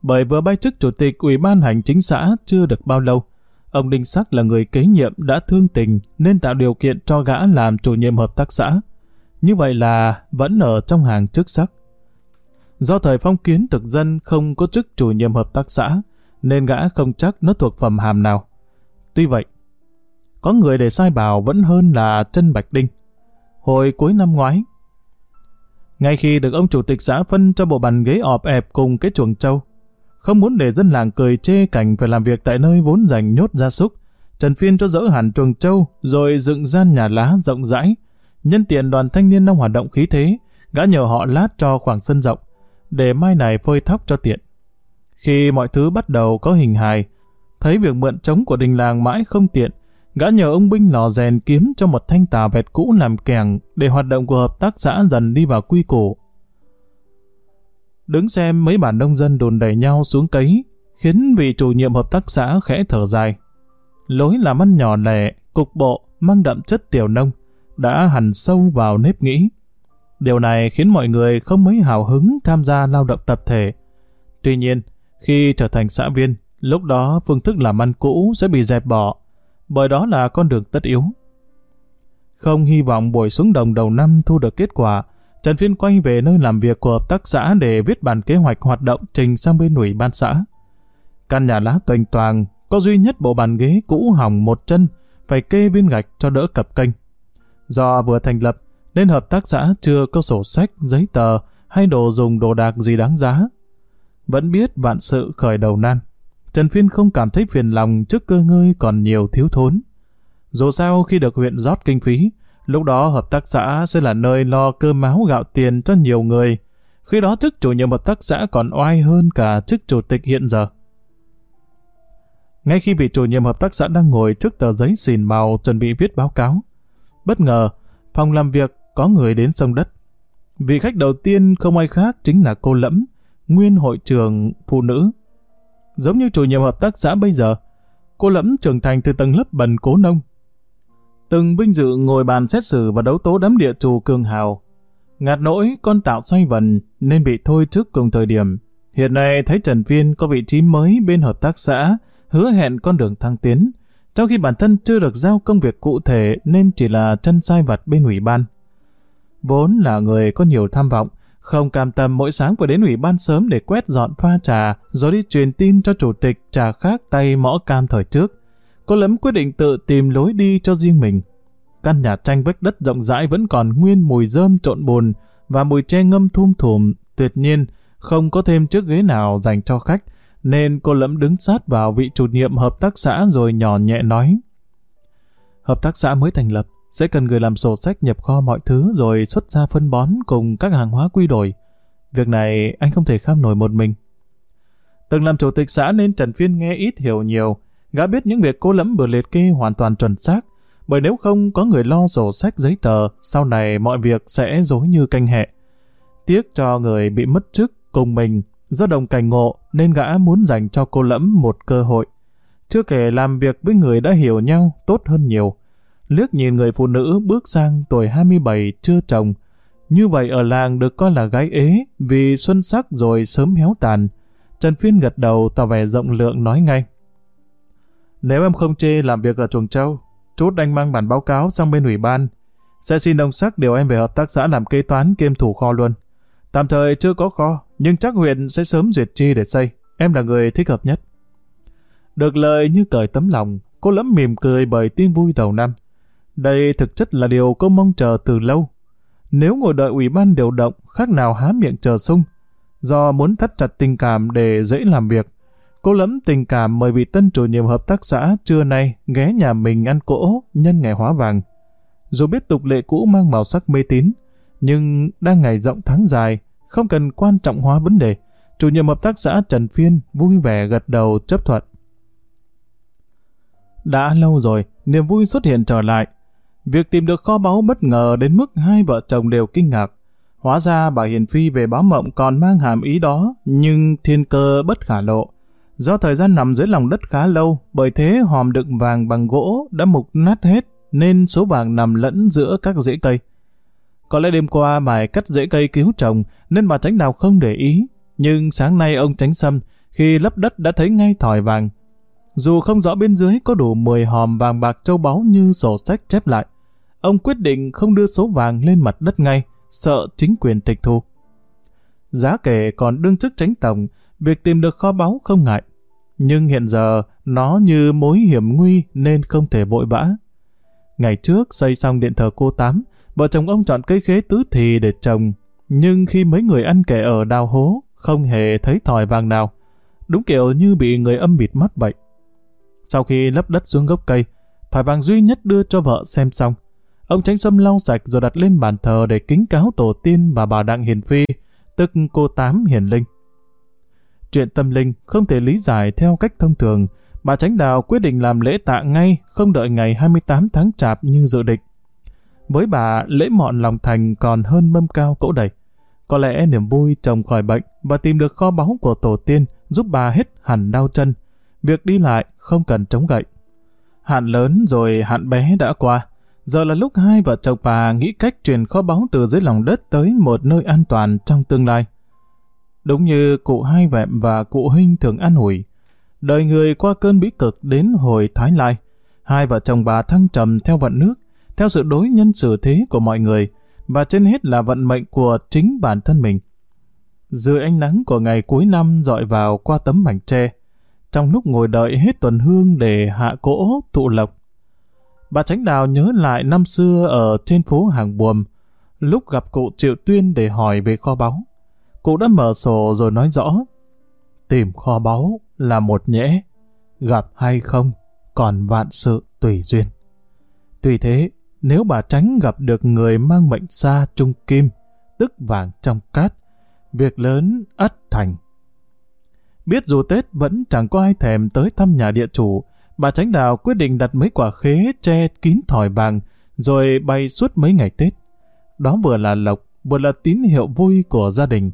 Bởi vừa bay chức chủ tịch ủy ban hành chính xã chưa được bao lâu, ông Đinh Sắc là người kế nhiệm đã thương tình nên tạo điều kiện cho gã làm chủ nhiệm hợp tác xã. Như vậy là vẫn ở trong hàng chức sắc. Do thời phong kiến thực dân không có chức chủ nhiệm hợp tác xã, nên gã không chắc nó thuộc phẩm hàm nào. Tuy vậy, có người để sai bảo vẫn hơn là chân Bạch Đinh. Hồi cuối năm ngoái, ngay khi được ông chủ tịch xã phân cho bộ bàn ghế ọp ẹp cùng cái chuồng trâu, không muốn để dân làng cười chê cảnh phải làm việc tại nơi vốn dành nhốt gia súc, Trần Phiên cho dỡ hẳn chuồng trâu rồi dựng gian nhà lá rộng rãi. Nhân tiện đoàn thanh niên đang hoạt động khí thế, gã nhờ họ lát cho khoảng sân rộng, để mai này phơi thóc cho tiện. Khi mọi thứ bắt đầu có hình hài, thấy việc mượn trống của đình làng mãi không tiện, gã nhờ ông binh lò rèn kiếm cho một thanh tà vẹt cũ làm kèng để hoạt động của hợp tác xã dần đi vào quy củ. Đứng xem mấy bản nông dân đồn đẩy nhau xuống cấy, khiến vị chủ nhiệm hợp tác xã khẽ thở dài. Lối làm ăn nhỏ lẻ, cục bộ, mang đậm chất tiểu nông, đã hằn sâu vào nếp nghĩ. Điều này khiến mọi người không mấy hào hứng tham gia lao động tập thể. Tuy nhiên, khi trở thành xã viên, lúc đó phương thức làm ăn cũ sẽ bị dẹp bỏ, bởi đó là con đường tất yếu. Không hy vọng buổi xuống đồng đầu năm thu được kết quả, Trần Phiên quay về nơi làm việc của hợp tác xã để viết bản kế hoạch hoạt động trình sang bên ủy ban xã. Căn nhà lá toành toàn, có duy nhất bộ bàn ghế cũ hỏng một chân, phải kê viên gạch cho đỡ cập kênh. Do vừa thành lập, nên hợp tác xã chưa có sổ sách, giấy tờ hay đồ dùng đồ đạc gì đáng giá. Vẫn biết vạn sự khởi đầu nan. Trần Phiên không cảm thấy phiền lòng trước cơ ngơi còn nhiều thiếu thốn. Dù sao khi được huyện rót kinh phí, lúc đó hợp tác xã sẽ là nơi lo cơm máu gạo tiền cho nhiều người. Khi đó chức chủ nhiệm hợp tác xã còn oai hơn cả chức chủ tịch hiện giờ. Ngay khi vị chủ nhiệm hợp tác xã đang ngồi trước tờ giấy xìn màu chuẩn bị viết báo cáo, bất ngờ, phòng làm việc có người đến sông đất. Vị khách đầu tiên không ai khác chính là cô Lẫm, nguyên hội trưởng phụ nữ. Giống như chủ nhiệm hợp tác xã bây giờ, cô Lẫm trưởng thành từ tầng lớp bần cố nông. Từng vinh dự ngồi bàn xét xử và đấu tố đám địa chủ cường hào. Ngạt nỗi con tạo xoay vần nên bị thôi trước cùng thời điểm. Hiện nay thấy Trần Viên có vị trí mới bên hợp tác xã, hứa hẹn con đường thăng tiến, trong khi bản thân chưa được giao công việc cụ thể nên chỉ là chân sai vặt bên ủy ban. Vốn là người có nhiều tham vọng, không cam tâm mỗi sáng phải đến ủy ban sớm để quét dọn pha trà, rồi đi truyền tin cho chủ tịch trà khác tay mõ cam thời trước. Cô lấm quyết định tự tìm lối đi cho riêng mình. Căn nhà tranh vách đất rộng rãi vẫn còn nguyên mùi rơm trộn bùn và mùi tre ngâm thum thùm, tuyệt nhiên không có thêm chiếc ghế nào dành cho khách, nên cô lẫm đứng sát vào vị chủ nhiệm hợp tác xã rồi nhỏ nhẹ nói. Hợp tác xã mới thành lập, sẽ cần người làm sổ sách nhập kho mọi thứ rồi xuất ra phân bón cùng các hàng hóa quy đổi. Việc này anh không thể kham nổi một mình. Từng làm chủ tịch xã nên Trần Phiên nghe ít hiểu nhiều, gã biết những việc cô lẫm vừa liệt kê hoàn toàn chuẩn xác, bởi nếu không có người lo sổ sách giấy tờ, sau này mọi việc sẽ dối như canh hẹ. Tiếc cho người bị mất chức cùng mình Do đồng cảnh ngộ nên gã muốn dành cho cô lẫm một cơ hội. Chưa kể làm việc với người đã hiểu nhau tốt hơn nhiều. Liếc nhìn người phụ nữ bước sang tuổi 27 chưa chồng. Như vậy ở làng được coi là gái ế vì xuân sắc rồi sớm héo tàn. Trần Phiên gật đầu tỏ vẻ rộng lượng nói ngay. Nếu em không chê làm việc ở Chuồng Châu, chút anh mang bản báo cáo sang bên ủy ban. Sẽ xin đồng sắc điều em về hợp tác xã làm kế toán kiêm thủ kho luôn. Tạm thời chưa có kho, nhưng chắc huyện sẽ sớm duyệt chi để xây. Em là người thích hợp nhất. Được lời như cởi tấm lòng, cô lẫm mỉm cười bởi tin vui đầu năm. Đây thực chất là điều cô mong chờ từ lâu. Nếu ngồi đợi ủy ban điều động, khác nào há miệng chờ sung. Do muốn thắt chặt tình cảm để dễ làm việc, cô lẫm tình cảm mời vị tân chủ nhiệm hợp tác xã trưa nay ghé nhà mình ăn cỗ nhân ngày hóa vàng. Dù biết tục lệ cũ mang màu sắc mê tín, nhưng đang ngày rộng tháng dài, không cần quan trọng hóa vấn đề. Chủ nhiệm hợp tác xã Trần Phiên vui vẻ gật đầu chấp thuận. Đã lâu rồi, niềm vui xuất hiện trở lại. Việc tìm được kho báu bất ngờ đến mức hai vợ chồng đều kinh ngạc. Hóa ra bà Hiền Phi về báo mộng còn mang hàm ý đó, nhưng thiên cơ bất khả lộ. Do thời gian nằm dưới lòng đất khá lâu, bởi thế hòm đựng vàng bằng gỗ đã mục nát hết, nên số vàng nằm lẫn giữa các rễ cây. Có lẽ đêm qua mài cắt rễ cây cứu trồng nên bà Tránh Đào không để ý. Nhưng sáng nay ông Tránh Sâm khi lấp đất đã thấy ngay thỏi vàng. Dù không rõ bên dưới có đủ 10 hòm vàng bạc châu báu như sổ sách chép lại. Ông quyết định không đưa số vàng lên mặt đất ngay, sợ chính quyền tịch thu. Giá kể còn đương chức tránh tổng, việc tìm được kho báu không ngại. Nhưng hiện giờ nó như mối hiểm nguy nên không thể vội vã. Ngày trước xây xong điện thờ cô Tám, vợ chồng ông chọn cây khế tứ thì để trồng. Nhưng khi mấy người ăn kẻ ở đào hố, không hề thấy thỏi vàng nào. Đúng kiểu như bị người âm bịt mắt vậy. Sau khi lấp đất xuống gốc cây, thỏi vàng duy nhất đưa cho vợ xem xong. Ông tránh sâm lau sạch rồi đặt lên bàn thờ để kính cáo tổ tiên và bà Đặng Hiền Phi, tức cô Tám Hiền Linh. Chuyện tâm linh không thể lý giải theo cách thông thường, bà Tránh Đào quyết định làm lễ tạ ngay, không đợi ngày 28 tháng chạp như dự định. Với bà, lễ mọn lòng thành còn hơn mâm cao cỗ đầy. Có lẽ niềm vui chồng khỏi bệnh và tìm được kho báu của tổ tiên giúp bà hết hẳn đau chân. Việc đi lại không cần chống gậy. Hạn lớn rồi hạn bé đã qua. Giờ là lúc hai vợ chồng bà nghĩ cách truyền kho báu từ dưới lòng đất tới một nơi an toàn trong tương lai. Đúng như cụ hai vẹm và cụ huynh thường an ủi. Đời người qua cơn bí cực đến hồi Thái Lai. Hai vợ chồng bà thăng trầm theo vận nước theo sự đối nhân xử thế của mọi người, và trên hết là vận mệnh của chính bản thân mình. Dưới ánh nắng của ngày cuối năm dọi vào qua tấm mảnh tre, trong lúc ngồi đợi hết tuần hương để hạ cỗ tụ lộc. Bà Tránh Đào nhớ lại năm xưa ở trên phố Hàng Buồm, lúc gặp cụ Triệu Tuyên để hỏi về kho báu. Cụ đã mở sổ rồi nói rõ, tìm kho báu là một nhẽ, gặp hay không, còn vạn sự tùy duyên. Tuy thế, nếu bà tránh gặp được người mang mệnh xa trung kim, tức vàng trong cát, việc lớn ắt thành. Biết dù Tết vẫn chẳng có ai thèm tới thăm nhà địa chủ, bà tránh đào quyết định đặt mấy quả khế che kín thỏi vàng, rồi bay suốt mấy ngày Tết. Đó vừa là lộc, vừa là tín hiệu vui của gia đình.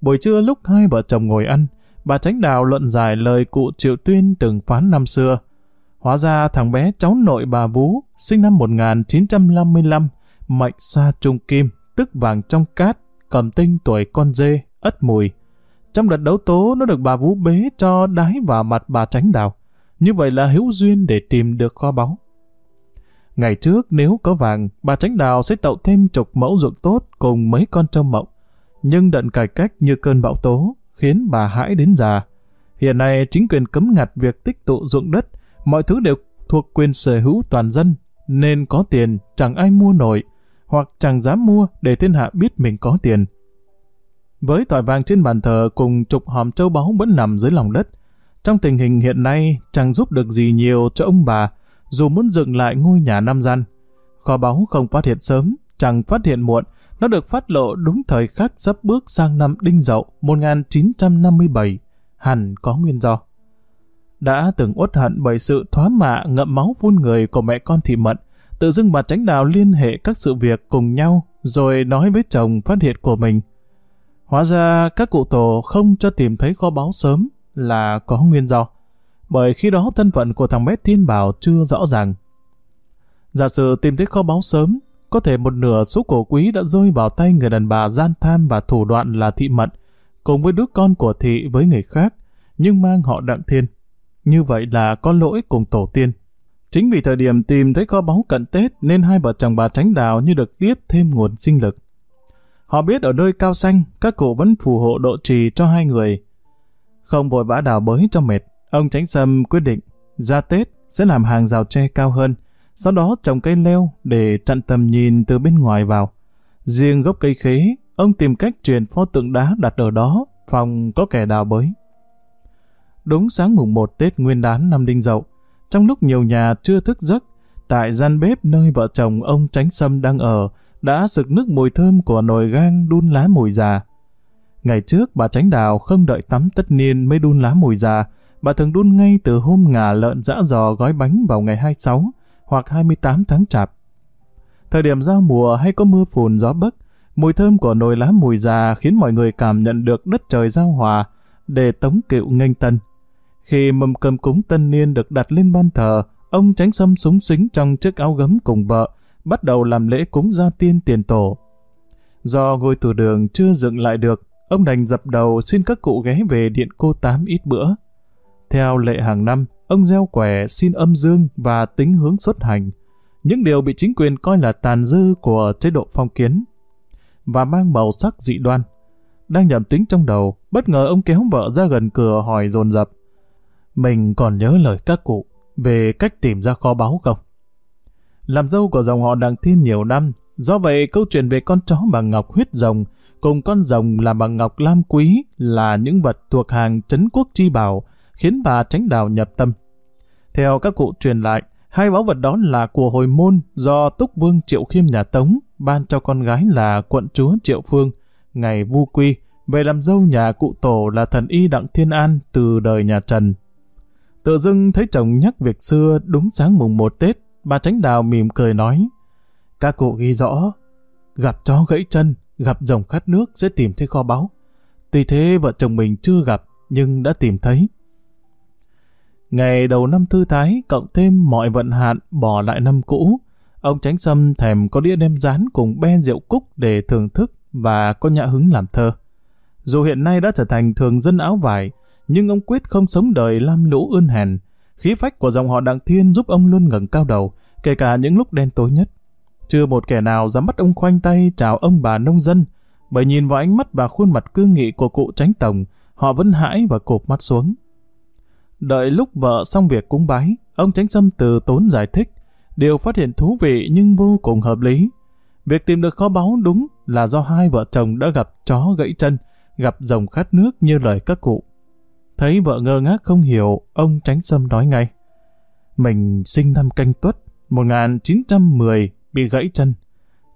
Buổi trưa lúc hai vợ chồng ngồi ăn, bà tránh đào luận giải lời cụ Triệu Tuyên từng phán năm xưa, Hóa ra thằng bé cháu nội bà Vú, sinh năm 1955, mệnh sa trung kim, tức vàng trong cát, cầm tinh tuổi con dê, ất mùi. Trong đợt đấu tố nó được bà Vú bế cho đái vào mặt bà tránh đào. Như vậy là hữu duyên để tìm được kho báu. Ngày trước nếu có vàng, bà tránh đào sẽ tậu thêm chục mẫu ruộng tốt cùng mấy con trâu mộng. Nhưng đợt cải cách như cơn bão tố, khiến bà hãi đến già. Hiện nay chính quyền cấm ngặt việc tích tụ ruộng đất, mọi thứ đều thuộc quyền sở hữu toàn dân, nên có tiền chẳng ai mua nổi, hoặc chẳng dám mua để thiên hạ biết mình có tiền. Với tỏi vàng trên bàn thờ cùng chục hòm châu báu vẫn nằm dưới lòng đất, trong tình hình hiện nay chẳng giúp được gì nhiều cho ông bà, dù muốn dựng lại ngôi nhà năm gian. Kho báu không phát hiện sớm, chẳng phát hiện muộn, nó được phát lộ đúng thời khắc sắp bước sang năm Đinh Dậu 1957, hẳn có nguyên do đã từng uất hận bởi sự thoá mạ ngậm máu phun người của mẹ con thị mận, tự dưng bà tránh đào liên hệ các sự việc cùng nhau rồi nói với chồng phát hiện của mình. Hóa ra các cụ tổ không cho tìm thấy kho báu sớm là có nguyên do, bởi khi đó thân phận của thằng bé Thiên Bảo chưa rõ ràng. Giả sử tìm thấy kho báu sớm, có thể một nửa số cổ quý đã rơi vào tay người đàn bà gian tham và thủ đoạn là thị mận, cùng với đứa con của thị với người khác, nhưng mang họ đặng thiên. Như vậy là có lỗi cùng tổ tiên. Chính vì thời điểm tìm thấy kho báu cận Tết nên hai vợ chồng bà Tránh Đào như được tiếp thêm nguồn sinh lực. Họ biết ở nơi cao xanh, các cụ vẫn phù hộ độ trì cho hai người. Không vội vã đào bới cho mệt, ông Tránh Sâm quyết định ra Tết sẽ làm hàng rào tre cao hơn, sau đó trồng cây leo để chặn tầm nhìn từ bên ngoài vào. Riêng gốc cây khế, ông tìm cách truyền pho tượng đá đặt ở đó, phòng có kẻ đào bới. Đúng sáng mùng 1 Tết Nguyên đán năm Đinh Dậu, trong lúc nhiều nhà chưa thức giấc, tại gian bếp nơi vợ chồng ông Tránh Sâm đang ở, đã sực nước mùi thơm của nồi gang đun lá mùi già. Ngày trước bà Tránh Đào không đợi tắm tất niên mới đun lá mùi già, bà thường đun ngay từ hôm ngà lợn dã giò gói bánh vào ngày 26 hoặc 28 tháng chạp. Thời điểm giao mùa hay có mưa phùn gió bấc, mùi thơm của nồi lá mùi già khiến mọi người cảm nhận được đất trời giao hòa để tống kiệu nghênh tân. Khi mâm cơm cúng tân niên được đặt lên ban thờ, ông tránh sâm súng xính trong chiếc áo gấm cùng vợ, bắt đầu làm lễ cúng gia tiên tiền tổ. Do ngôi từ đường chưa dựng lại được, ông đành dập đầu xin các cụ ghé về điện cô tám ít bữa. Theo lệ hàng năm, ông gieo quẻ xin âm dương và tính hướng xuất hành, những điều bị chính quyền coi là tàn dư của chế độ phong kiến, và mang màu sắc dị đoan. Đang nhầm tính trong đầu, bất ngờ ông kéo vợ ra gần cửa hỏi dồn dập mình còn nhớ lời các cụ về cách tìm ra kho báu không? Làm dâu của dòng họ Đặng Thiên nhiều năm, do vậy câu chuyện về con chó bằng ngọc huyết rồng cùng con rồng làm bằng ngọc lam quý là những vật thuộc hàng trấn quốc chi bảo, khiến bà tránh đào nhập tâm. Theo các cụ truyền lại, hai báu vật đó là của hồi môn do Túc Vương Triệu Khiêm nhà Tống ban cho con gái là quận chúa Triệu Phương, ngày vu quy, về làm dâu nhà cụ tổ là thần y Đặng Thiên An từ đời nhà Trần Tự dưng thấy chồng nhắc việc xưa đúng sáng mùng một Tết, bà Tránh Đào mỉm cười nói. Các cụ ghi rõ, gặp chó gãy chân, gặp rồng khát nước sẽ tìm thấy kho báu. Tuy thế vợ chồng mình chưa gặp, nhưng đã tìm thấy. Ngày đầu năm thư thái, cộng thêm mọi vận hạn bỏ lại năm cũ, ông Tránh Sâm thèm có đĩa nem rán cùng be rượu cúc để thưởng thức và có nhã hứng làm thơ. Dù hiện nay đã trở thành thường dân áo vải, nhưng ông quyết không sống đời lam lũ ươn hèn. Khí phách của dòng họ Đặng Thiên giúp ông luôn ngẩng cao đầu, kể cả những lúc đen tối nhất. Chưa một kẻ nào dám bắt ông khoanh tay chào ông bà nông dân, bởi nhìn vào ánh mắt và khuôn mặt cương nghị của cụ tránh tổng, họ vẫn hãi và cụp mắt xuống. Đợi lúc vợ xong việc cúng bái, ông tránh xâm từ tốn giải thích, điều phát hiện thú vị nhưng vô cùng hợp lý. Việc tìm được kho báu đúng là do hai vợ chồng đã gặp chó gãy chân, gặp rồng khát nước như lời các cụ. Thấy vợ ngơ ngác không hiểu, ông tránh xâm nói ngay. Mình sinh năm canh tuất, 1910, bị gãy chân.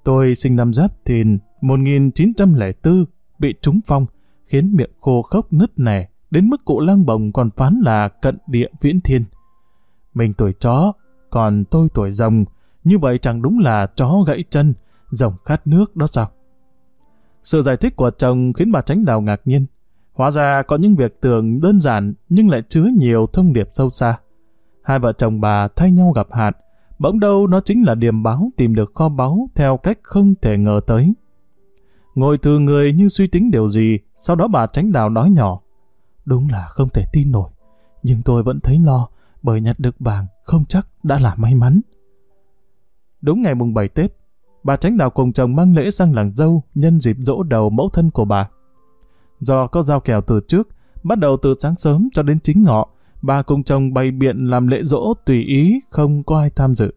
Tôi sinh năm giáp thìn, 1904, bị trúng phong, khiến miệng khô khốc nứt nẻ, đến mức cụ lang bồng còn phán là cận địa viễn thiên. Mình tuổi chó, còn tôi tuổi rồng, như vậy chẳng đúng là chó gãy chân, rồng khát nước đó sao? Sự giải thích của chồng khiến bà tránh đào ngạc nhiên. Hóa ra có những việc tưởng đơn giản nhưng lại chứa nhiều thông điệp sâu xa. Hai vợ chồng bà thay nhau gặp hạn, bỗng đâu nó chính là điểm báo tìm được kho báu theo cách không thể ngờ tới. Ngồi từ người như suy tính điều gì, sau đó bà tránh đào nói nhỏ. Đúng là không thể tin nổi, nhưng tôi vẫn thấy lo, bởi nhặt được vàng không chắc đã là may mắn. Đúng ngày mùng 7 Tết, bà tránh đào cùng chồng mang lễ sang làng dâu nhân dịp dỗ đầu mẫu thân của bà. Do có giao kèo từ trước, bắt đầu từ sáng sớm cho đến chính ngọ, bà cùng chồng bày biện làm lễ dỗ tùy ý, không có ai tham dự.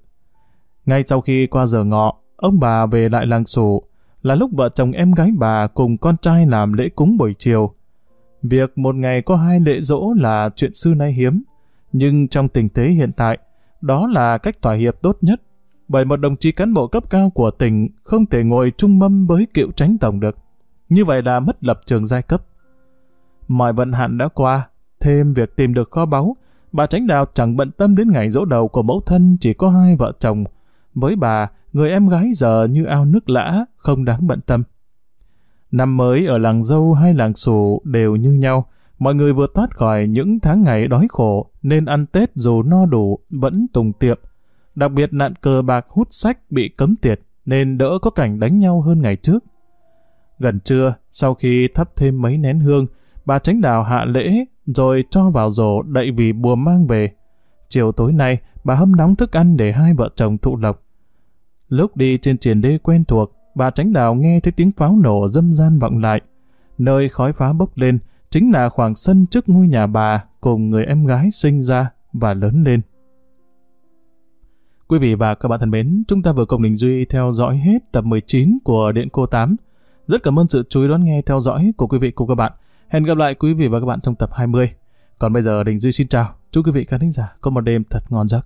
Ngay sau khi qua giờ ngọ, ông bà về lại làng sủ, là lúc vợ chồng em gái bà cùng con trai làm lễ cúng buổi chiều. Việc một ngày có hai lễ dỗ là chuyện xưa nay hiếm, nhưng trong tình thế hiện tại, đó là cách thỏa hiệp tốt nhất, bởi một đồng chí cán bộ cấp cao của tỉnh không thể ngồi trung mâm với cựu tránh tổng được. Như vậy là mất lập trường giai cấp. Mọi vận hạn đã qua, thêm việc tìm được kho báu, bà tránh đào chẳng bận tâm đến ngày dỗ đầu của mẫu thân chỉ có hai vợ chồng. Với bà, người em gái giờ như ao nước lã, không đáng bận tâm. Năm mới ở làng dâu hay làng xù đều như nhau, mọi người vừa thoát khỏi những tháng ngày đói khổ nên ăn Tết dù no đủ vẫn tùng tiệm. Đặc biệt nạn cờ bạc hút sách bị cấm tiệt nên đỡ có cảnh đánh nhau hơn ngày trước. Gần trưa, sau khi thắp thêm mấy nén hương, bà tránh đào hạ lễ rồi cho vào rổ đậy vì bùa mang về. Chiều tối nay, bà hâm nóng thức ăn để hai vợ chồng thụ lộc. Lúc đi trên triển đê quen thuộc, bà tránh đào nghe thấy tiếng pháo nổ dâm gian vọng lại. Nơi khói phá bốc lên chính là khoảng sân trước ngôi nhà bà cùng người em gái sinh ra và lớn lên. Quý vị và các bạn thân mến, chúng ta vừa cùng Đình Duy theo dõi hết tập 19 của Điện Cô 8. Rất cảm ơn sự chú ý đón nghe, theo dõi của quý vị cùng các bạn. Hẹn gặp lại quý vị và các bạn trong tập 20. Còn bây giờ Đình Duy xin chào. Chúc quý vị khán thính giả có một đêm thật ngon giấc.